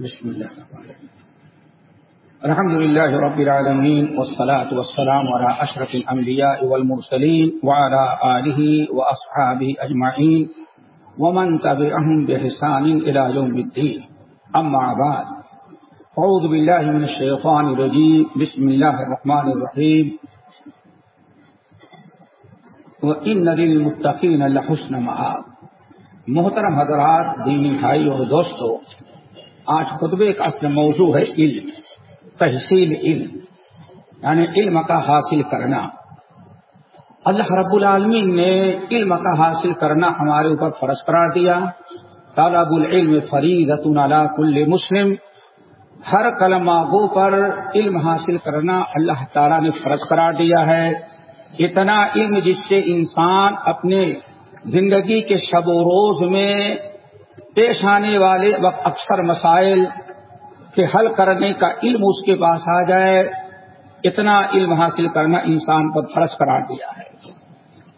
بسم الله الرحمن الرحيم الحمد لله رب العالمين والصلاة والسلام على أشرف الأنبياء والمرسلين وعلى آله وأصحابه أجمعين ومن تبعهم بحسان إلى يوم الدين أما بعد أعوذ بالله من الشيطان الرجيم بسم الله الرحمن الرحيم وإن للمتقين لحسن مآب۔ محترم حضرات، دینی بھائی اور دوستو آج خطبے کا اصل موضوع ہے علم تحصیل علم یعنی علم کا حاصل کرنا۔ اللہ رب العالمین نے علم کا حاصل کرنا ہمارے اوپر فرض قرار دیا۔ طالب العلم فرید کل مسلم۔ ہر کلماغوں پر علم حاصل کرنا اللہ تعالیٰ نے فرض قرار دیا ہے۔ اتنا علم جس سے انسان اپنے زندگی کے شب و روز میں پیش آنے والے وقت اکثر مسائل کے حل کرنے کا علم اس کے پاس آ جائے، اتنا علم حاصل کرنا انسان پر فرض قرار دیا ہے۔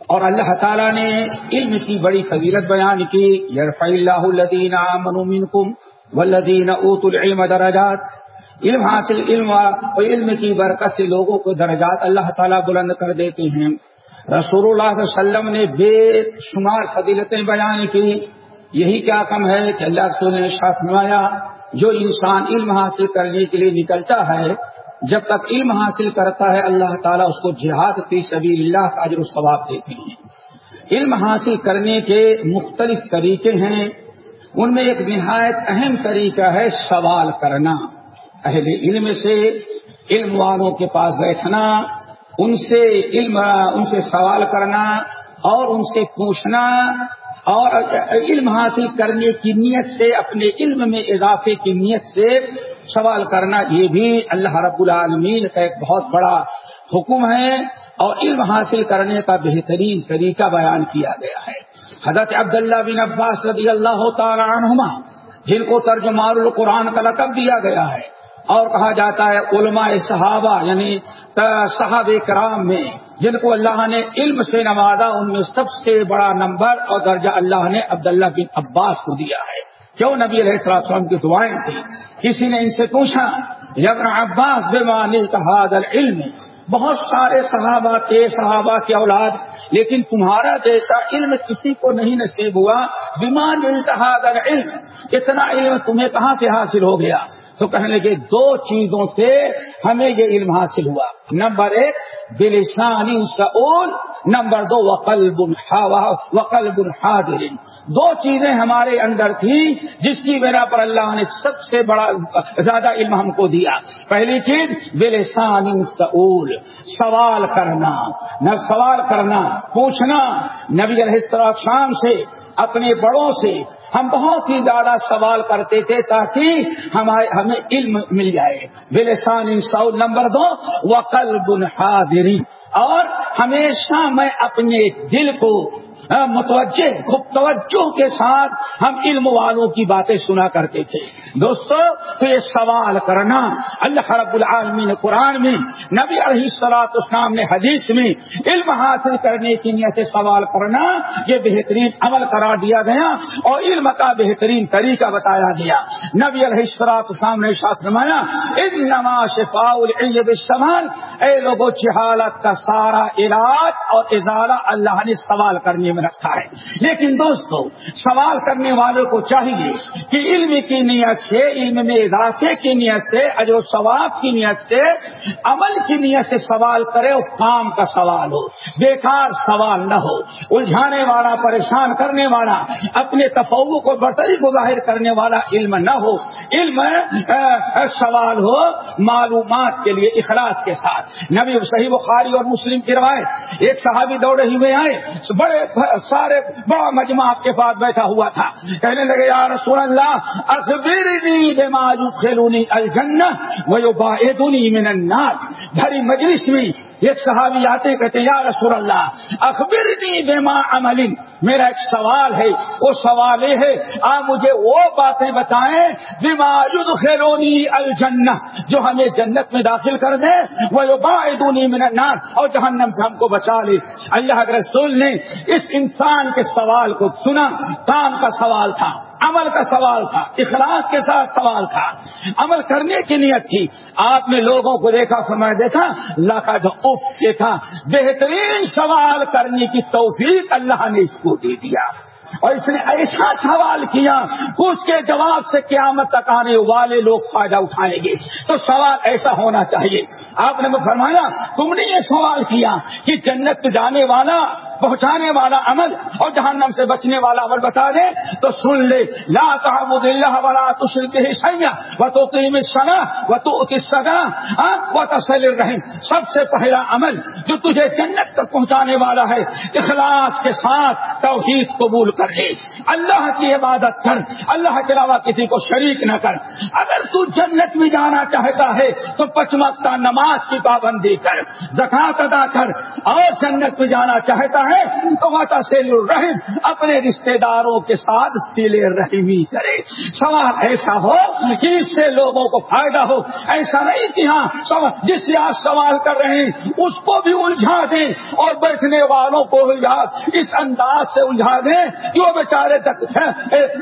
اور اللہ تعالیٰ نے علم کی بڑی فضیلت بیان کی یرف اللہ الدین منکم ولدین اوت العلم درجات۔ علم حاصل، علم و علم کی برکت سے لوگوں کو درجات اللہ تعالیٰ بلند کر دیتے ہیں۔ رسول اللہ صلی اللہ علیہ وسلم نے بے شمار فضیلتیں بیان کی۔ یہی کیا کم ہے کہ اللہ رسول نے شاخ نمایا جو انسان علم حاصل کرنے کے لیے نکلتا ہے، جب تک علم حاصل کرتا ہے، اللہ تعالیٰ اس کو جہاد فی سبیل اللہ کا اجر و ثواب دیتے ہیں۔ علم حاصل کرنے کے مختلف طریقے ہیں۔ ان میں ایک نہایت اہم طریقہ ہے سوال کرنا۔ اہل علم سے علم والوں کے پاس بیٹھنا، ان سے علم، ان سے سوال کرنا اور ان سے پوچھنا۔ اور علم حاصل کرنے کی نیت سے، اپنے علم میں اضافے کی نیت سے سوال کرنا، یہ بھی اللہ رب العالمین کا ایک بہت بڑا حکم ہے اور علم حاصل کرنے کا بہترین طریقہ بیان کیا گیا ہے۔ حضرت عبداللہ بن عباس رضی اللہ تعالی عنہما، جن کو ترجمان القرآن کا لقب دیا گیا ہے اور کہا جاتا ہے علماء صحابہ یعنی صحاب کرام میں، جن کو اللہ نے علم سے نوازا، ان میں سب سے بڑا نمبر اور درجہ اللہ نے عبداللہ بن عباس کو دیا ہے۔ کیوں نبی علیہ السلام کی دعائیں تھیں؟ کسی نے ان سے پوچھا یبن عباس، بے مان علم بہت سارے صحابہ کے صحابہ کی اولاد، لیکن تمہارا جیسا علم کسی کو نہیں نصیب ہوا بیمان التحاد علم اتنا علم تمہیں کہاں سے حاصل ہو گیا؟ تو کہنے لگے، دو چیزوں سے ہمیں یہ علم حاصل ہوا۔ نمبر ایک بلسانی سعول نمبر دو وقل بن وقل بن حاضر۔ دو چیزیں ہمارے اندر تھیں جس کی بنا پر اللہ نے سب سے بڑا، زیادہ علم ہم کو دیا۔ پہلی چیز بلسانی سعول سوال کرنا۔ نہ سوال کرنا، پوچھنا۔ نبی الحصر شام سے، اپنے بڑوں سے ہم بہت ہی زیادہ سوال کرتے تھے تاکہ ہمارے، ہمیں علم مل جائے۔ بلسان سعود نمبر دو وقل حاضری اور ہمیشہ میں اپنے دل کو ہاں، متوجہ، خوب توجہ کے ساتھ ہم علم والوں کی باتیں سنا کرتے تھے۔ دوستو، تو یہ سوال کرنا، اللہ رب العالمین قرآن میں، نبی علیہ سلاط اسلام نے حدیث میں علم حاصل کرنے کی نیت سے سوال کرنا، یہ بہترین عمل قرار دیا گیا اور علم کا بہترین طریقہ بتایا گیا۔ نبی علیہ سلاط اسلام نے ساتھ نمایا ان نماز سوال اے لوگوں جہالت کا سارا علاج اور اظہارہ اللہ نے سوال کرنے میں رکھا ہے۔ لیکن دوستو، سوال کرنے والوں کو چاہیے کہ علم کی نیت سے، علم میں اضافے کی نیت سے، اجر و ثواب کی نیت سے، عمل کی نیت سے سوال کرے اور کام کا سوال ہو۔ بیکار سوال نہ ہو۔ الجھانے والا، پریشان کرنے والا، اپنے تفوع کو برتری کو ظاہر کرنے والا علم نہ ہو۔ علم سوال ہو معلومات کے لیے اخلاص کے ساتھ۔ نبی صحیح بخاری اور مسلم کی روایت، ایک صحابی دوڑے ہوئے آئے، بڑے سارے بڑا مجمع آپ کے پاس بیٹھا ہوا تھا۔ کہنے لگے، یا رسول اللہ، اخبرنی بما يدخلني الجنہ ويبعدني من النار. بھری مجلس میں ایک صحابی آتے کہتے یا رسول اللہ، اخبرنی بما عمل میرا ایک سوال ہے، وہ سوال یہ ہے، آپ مجھے وہ باتیں بتائیں بما يدخلني الجنہ، جو ہمیں جنت میں داخل کر دے وہ باعدونی من النار، اور جہنم سے ہم کو بچا لے۔ اللہ کے رسول نے اس انسان کے سوال کو سنا، کام کا سوال تھا۔ عمل کا سوال تھا، اخلاص کے ساتھ سوال تھا۔ عمل کرنے کی نیت تھی۔ آپ نے لوگوں کو دیکھا، فرمایا، دیکھا، اللہ کا جو اف دیکھا بہترین سوال کرنے کی توفیق اللہ نے اس کو دے دیا۔ اور اس نے ایسا سوال کیا اس کے جواب سے قیامت تک آنے والے لوگ فائدہ اٹھائیں گے۔ تو سوال ایسا ہونا چاہیے۔ آپ نے فرمایا، تم نے یہ سوال کیا کہ جنت جانے والا پہنچانے والا عمل اور جہنم سے بچنے والا عمل بتا دے، تو سن لے، لا تحمد اللہ والا تو سیا و تو سنا و تو سگا و تسل رحم سب سے پہلا عمل جو تجھے جنت تک پہنچانے والا ہے، اخلاص کے ساتھ توحید قبول کر لے۔ اللہ کی عبادت کر، اللہ کے علاوہ کسی کو شریک نہ کر۔ اگر تو جنت میں جانا چاہتا ہے، تو پچمکتا نماز کی پابندی کر زکات ادا کر۔ اور جنت میں جانا چاہتا ہے تو ماتا سیل الرحم اپنے رشتے داروں کے ساتھ سیل رحمی کرے۔ سوال ایسا ہو کہ اس سے لوگوں کو فائدہ ہو۔ ایسا نہیں کہ ہاں جس سے آپ سوال کر رہے ہیں، اس کو بھی الجھا دیں اور بیٹھنے والوں کو اس انداز سے الجھا دیں کہ وہ بیچارے تک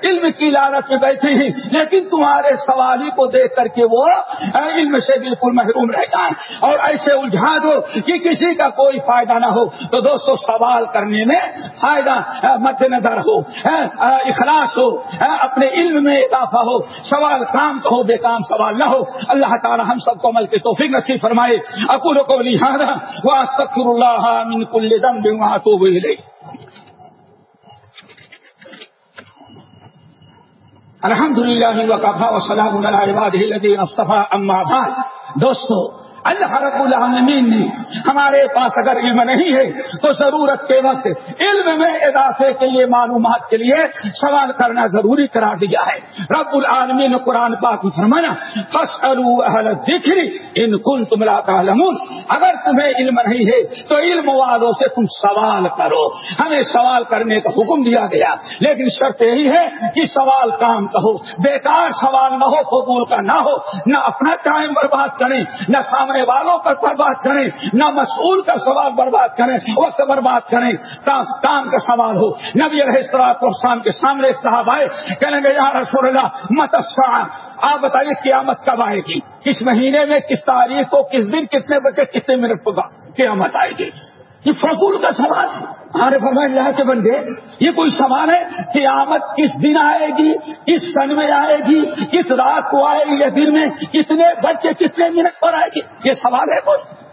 علم کی لالت میں بیٹھے ہیں، لیکن تمہارے سوالی کو دیکھ کر کے وہ علم سے بالکل محروم رہ جائیں۔ اور ایسے الجھا دو کہ کسی کا کوئی فائدہ نہ ہو۔ تو دوستو، سوال استعمال کرنے میں فائدہ مد نظر ہو اخلاص ہو اپنے علم میں اضافہ ہو، سوال کام تو ہو، بے کام سوال نہ ہو۔ اللہ تعالی ہم سب کو عمل کے توفیق نصیب فرمائے۔ اکول کو لہٰذا وہ سکر اللہ من کل دم بھی تو الحمد للہ وقفا وسلام اللہ علیہ مصطفیٰ اما بعد۔ دوستو، اللہ رب العالمین نے ہمارے پاس اگر علم نہیں ہے تو ضرورت کے وقت علم میں اضافے کے لیے معلومات کے لیے سوال کرنا ضروری قرار دیا ہے۔ رب العالمین نے قرآن پاک فرمانا اہل ان کل تم تعلمون۔ اگر تمہیں علم نہیں ہے تو علم والوں سے تم سوال کرو۔ ہمیں سوال کرنے کا حکم دیا گیا، لیکن شرط یہی ہے کہ سوال کام کا ہو۔ بیکار سوال نہ ہو فضول کا نہ ہو۔ نہ اپنا ٹائم برباد کریں، نہ سامنے والوں کا برباد کریں، نہ مسئول کا سوال برباد کریں، وقت برباد کریں کام کا سوال ہو۔ نبی شام کے سامنے صاحب آئے کہیں گے یا رسول اللہ متسا آپ بتائیے، قیامت کب آئے گی؟ کس مہینے میں، کس تاریخ کو، کس دن، کتنے بجے، کتنے منٹ کو قیامت آئے گی۔ یہ فضول کا سوال۔ ہاں، ہمارے فرمائے اللہ کے بندے، یہ کوئی سوال ہے؟ قیامت کس دن آئے گی؟ کس سن میں آئے گی؟ کس رات کو آئے گی یا دن میں؟ کتنے بچے کتنے منٹ پر آئے گی؟ یہ سوال ہے کوئی؟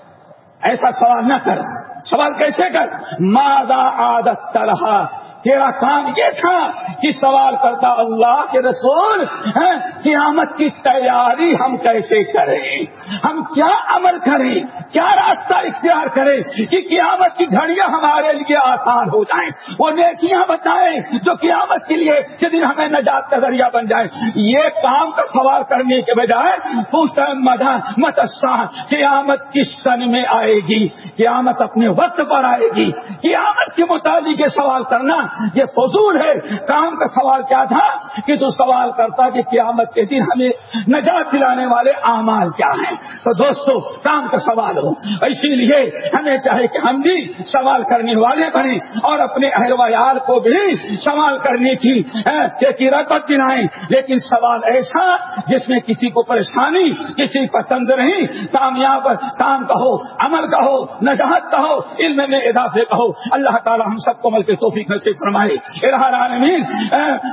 ایسا سوال نہ کر۔ سوال کیسے کر؟ مادا عادت طرح تیرا کام یہ تھا کہ سوال کرتا اللہ کے رسول ہاں، قیامت کی تیاری ہم کیسے کریں؟ ہم کیا عمل کریں؟ کیا راستہ اختیار کریں کہ قیامت کی گھڑیاں ہمارے لیے آسان ہو جائیں؟ وہ نیکیاں بتائیں جو قیامت کے لیے دن ہمیں نجات کا ذریعہ بن جائے یہ کام کا سوال کرنے کے بجائے پوچھتا مدہ متسا قیامت کس سن میں آئے گی؟ قیامت اپنے وقت پر آئے گی۔ قیامت کے متعلق یہ سوال کرنا یہ فضول ہے۔ کام کا سوال کیا تھا کہ تو سوال کرتا کہ قیامت کے دن ہمیں نجات دلانے والے اعمال کیا ہیں۔ تو دوستو، کام کا سوال ہو۔ اسی لیے ہمیں چاہے کہ ہم بھی سوال کرنے والے بنے اور اپنے اہل ویال کو بھی سوال کرنے ہاں، کی رغبت دلائیں۔ لیکن سوال ایسا جس میں کسی کو پریشانی، کسی پسند نہیں کامیاب کام کہو، عمل کہو، نجات کہو، علم میں اضافے کہو۔ اللہ تعالی ہم سب کو مل کے توفیق سے فرمائے العالمین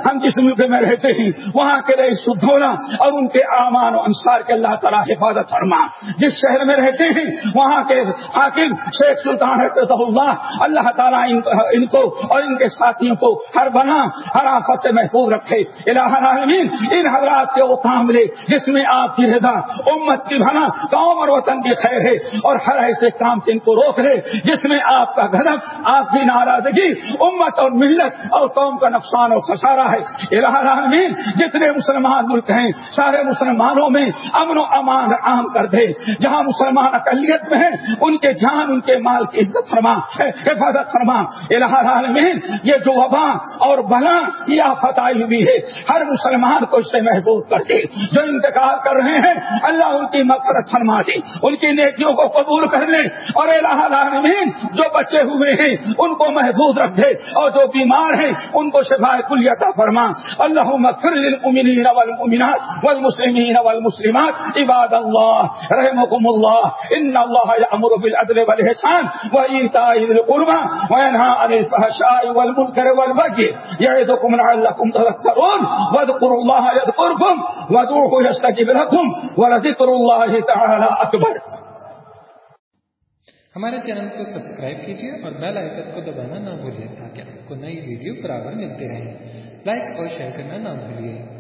ہم جس ملک میں رہتے ہیں، وہاں کے رئیس ہونا اور ان کے امان و انصار کے اللہ تعالیٰ حفاظت فرما۔ جس شہر میں رہتے ہیں، وہاں کے حاکم شیخ سلطان حضرت اللہ اللہ تعالیٰ ان کو اور ان کے ساتھیوں کو ہر بنا، ہر آفت سے محفوظ رکھے۔ الہ العالمین، ان حضرات سے وہ کام لے جس میں آپ کی رضا، امت کی بنا قوم اور وطن کی خیر ہے اور ہر ایسے کام سے ان کو روک لے جس میں آپ کا گدب آپ کی ناراضگی، امت اور ملت اور قوم کا نقصان اور خسارہ ہے۔ العالمین، جتنے مسلمان ملک ہیں، سارے مسلمانوں میں امن و امان عام کر دے۔ جہاں مسلمان اقلیت میں ہیں، ان کے جان، ان کے مال کی عزت فرما، حفاظت فرما۔ العالمین، یہ جو وبا اور بلا یہ فتح ہوئی ہے، ہر مسلمان کو اس سے محبوب کر دے۔ جو انتقال کر رہے ہیں، اللہ ان کی مقصد فرما دے۔ ان کی نیکیوں کو قبول کر لے۔ اور العالمین، جو بچے ہوئے ہیں، ان کو محبوب رکھ دے۔ اور جو بیمار ہیں، ان کو شفا کلیتا فرما۔ اللہ والمسلمین والمسلمات، عباد اللہ رحمكم اللہ، ان اللہ یامر بالعدل والاحسان وایتاء ذی القربى وینهى عن الفحشاء والمنکر والبغي یعظکم لعلکم تذکرون۔ واذکروا اللہ یذکرکم وادعوه یستجب لكم ولذکر اللہ تعالی اکبر۔ ہمارے چینل کو سبسکرائب کیجیے اور بیل آئکن کو دبانا نہ بھولیے تاکہ آپ کو نئی ویڈیو برابر ملتے رہیں۔ لائک اور شیئر کرنا نہ بھولیے